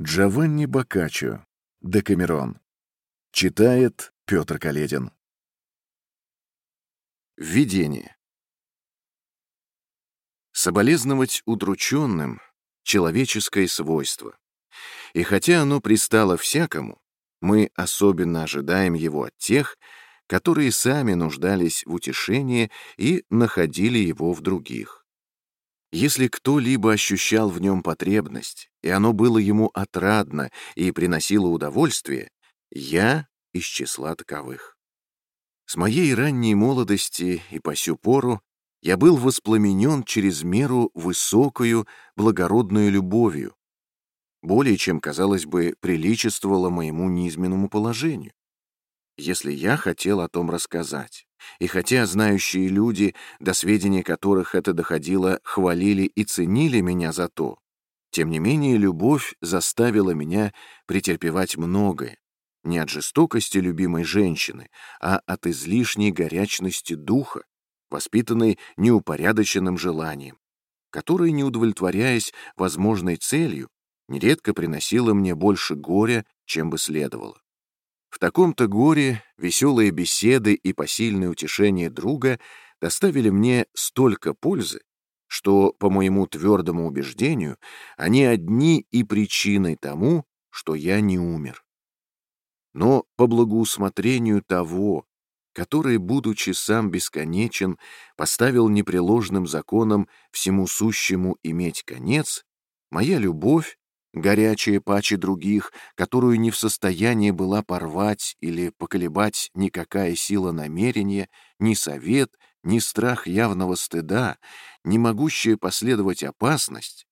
Джованни Боккаччо. Декамерон. Читает Петр Каледин. Введение. Соболезновать удрученным — человеческое свойство. И хотя оно пристало всякому, мы особенно ожидаем его от тех, которые сами нуждались в утешении и находили его в других. Если кто-либо ощущал в нем потребность, и оно было ему отрадно и приносило удовольствие, я из числа таковых. С моей ранней молодости и по сю пору я был воспламенен через меру высокою, благородную любовью, более чем, казалось бы, приличествовало моему низменному положению. Если я хотел о том рассказать, и хотя знающие люди, до сведения которых это доходило, хвалили и ценили меня за то, тем не менее любовь заставила меня претерпевать многое, не от жестокости любимой женщины, а от излишней горячности духа, воспитанной неупорядоченным желанием, которое, не удовлетворяясь возможной целью, нередко приносило мне больше горя, чем бы следовало. В таком-то горе веселые беседы и посильное утешение друга доставили мне столько пользы, что, по моему твердому убеждению, они одни и причиной тому, что я не умер. Но по благоусмотрению того, который, будучи сам бесконечен, поставил непреложным законом всему сущему иметь конец, моя любовь горячая паче других, которую не в состоянии была порвать или поколебать никакая сила намерения, ни совет, ни страх явного стыда, не могущая последовать опасность,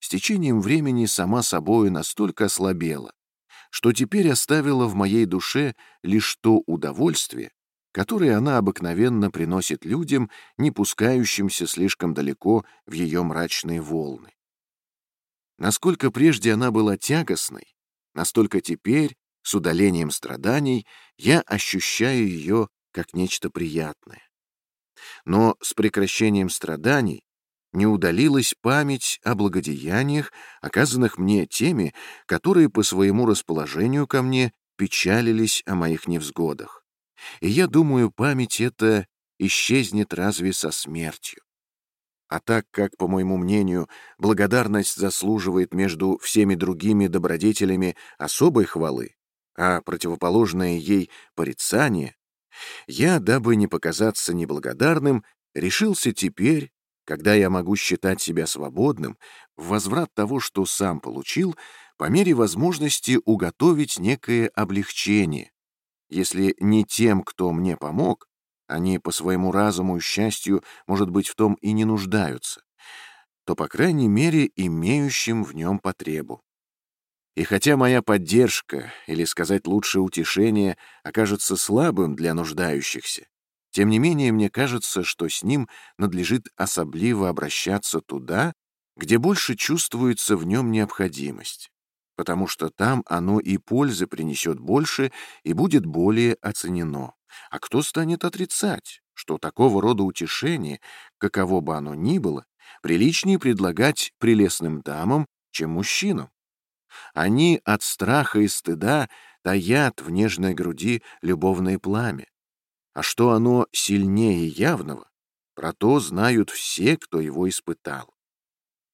с течением времени сама собою настолько ослабела, что теперь оставила в моей душе лишь то удовольствие, которое она обыкновенно приносит людям, не пускающимся слишком далеко в ее мрачные волны. Насколько прежде она была тягостной, настолько теперь, с удалением страданий, я ощущаю ее как нечто приятное. Но с прекращением страданий не удалилась память о благодеяниях, оказанных мне теми, которые по своему расположению ко мне печалились о моих невзгодах. И я думаю, память эта исчезнет разве со смертью. А так как, по моему мнению, благодарность заслуживает между всеми другими добродетелями особой хвалы, а противоположное ей порицание, я, дабы не показаться неблагодарным, решился теперь, когда я могу считать себя свободным, в возврат того, что сам получил, по мере возможности уготовить некое облегчение, если не тем, кто мне помог, они по своему разуму и счастью, может быть, в том и не нуждаются, то, по крайней мере, имеющим в нем потребу. И хотя моя поддержка, или сказать лучше утешение, окажется слабым для нуждающихся, тем не менее мне кажется, что с ним надлежит особливо обращаться туда, где больше чувствуется в нем необходимость, потому что там оно и пользы принесет больше и будет более оценено. А кто станет отрицать, что такого рода утешение, каково бы оно ни было, приличнее предлагать прелестным дамам, чем мужчинам? Они от страха и стыда таят в нежной груди любовное пламя. А что оно сильнее явного, про то знают все, кто его испытал.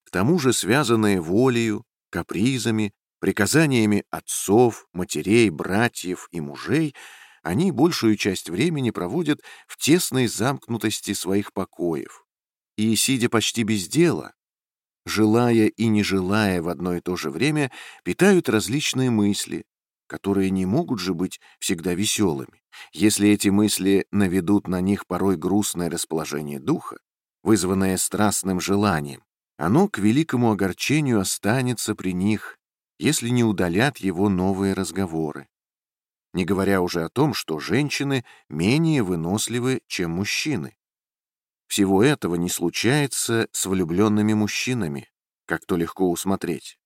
К тому же связанные волею, капризами, приказаниями отцов, матерей, братьев и мужей — они большую часть времени проводят в тесной замкнутости своих покоев. И, сидя почти без дела, желая и не желая в одно и то же время, питают различные мысли, которые не могут же быть всегда веселыми. Если эти мысли наведут на них порой грустное расположение духа, вызванное страстным желанием, оно к великому огорчению останется при них, если не удалят его новые разговоры не говоря уже о том, что женщины менее выносливы, чем мужчины. Всего этого не случается с влюбленными мужчинами, как то легко усмотреть.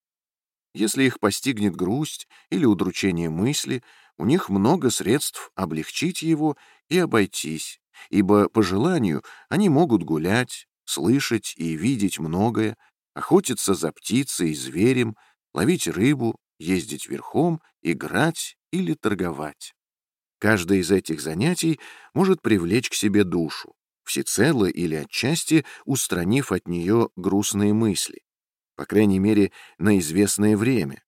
Если их постигнет грусть или удручение мысли, у них много средств облегчить его и обойтись, ибо по желанию они могут гулять, слышать и видеть многое, охотиться за птицей и зверем, ловить рыбу, ездить верхом, играть или торговать. Каждое из этих занятий может привлечь к себе душу, всецело или отчасти устранив от нее грустные мысли, по крайней мере, на известное время,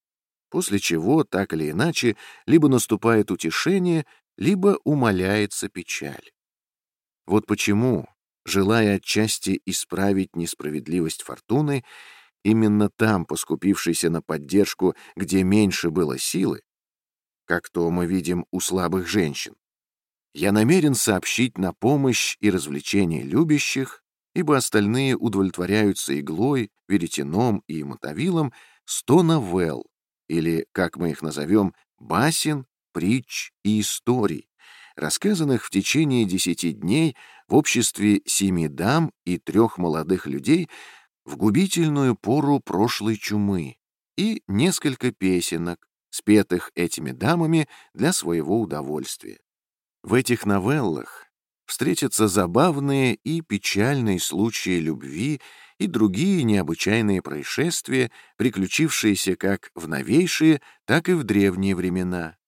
после чего, так или иначе, либо наступает утешение, либо умаляется печаль. Вот почему, желая отчасти исправить несправедливость фортуны, именно там, поскупившийся на поддержку, где меньше было силы, как то мы видим у слабых женщин, я намерен сообщить на помощь и развлечение любящих, ибо остальные удовлетворяются иглой, веретеном и мотовилом, сто новелл, или, как мы их назовем, басен, притч и историй, рассказанных в течение десяти дней в обществе семи дам и трех молодых людей в губительную пору прошлой чумы, и несколько песенок, спетых этими дамами для своего удовольствия. В этих новеллах встретятся забавные и печальные случаи любви и другие необычайные происшествия, приключившиеся как в новейшие, так и в древние времена.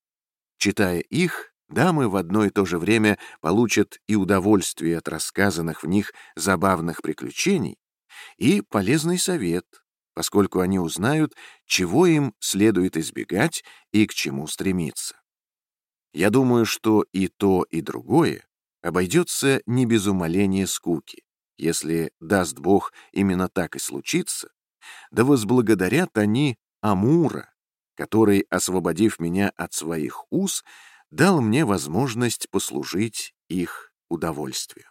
Читая их, дамы в одно и то же время получат и удовольствие от рассказанных в них забавных приключений, и полезный совет, поскольку они узнают, чего им следует избегать и к чему стремиться. Я думаю, что и то, и другое обойдется не без умоления скуки. Если, даст Бог, именно так и случится, да возблагодарят они Амура, который, освободив меня от своих уз, дал мне возможность послужить их удовольствию.